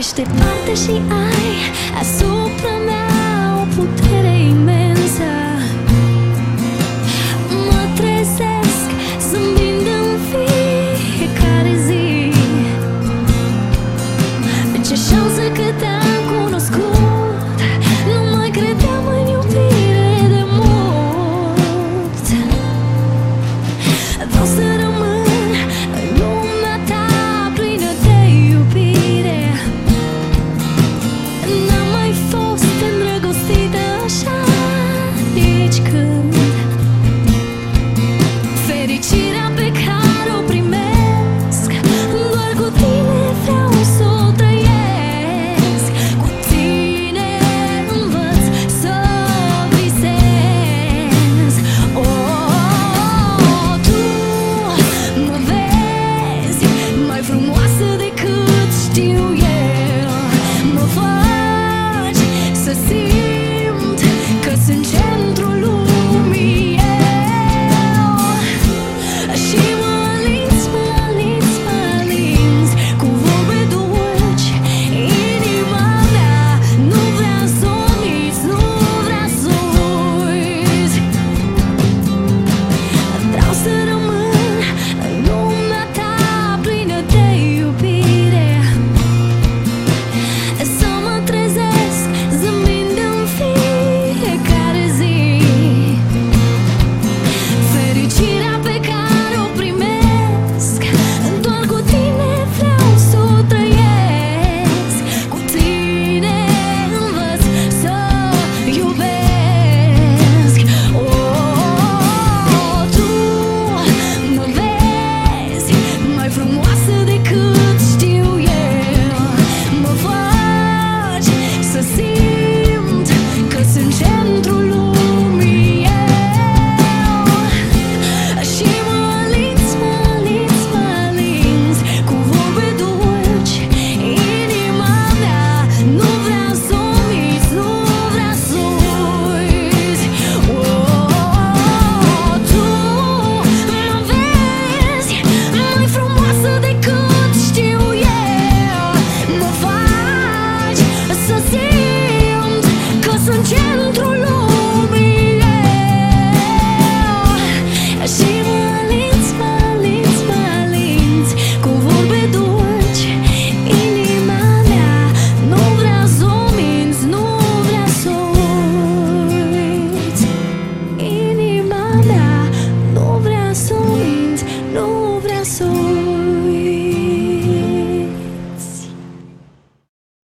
Ești departe și ai asupra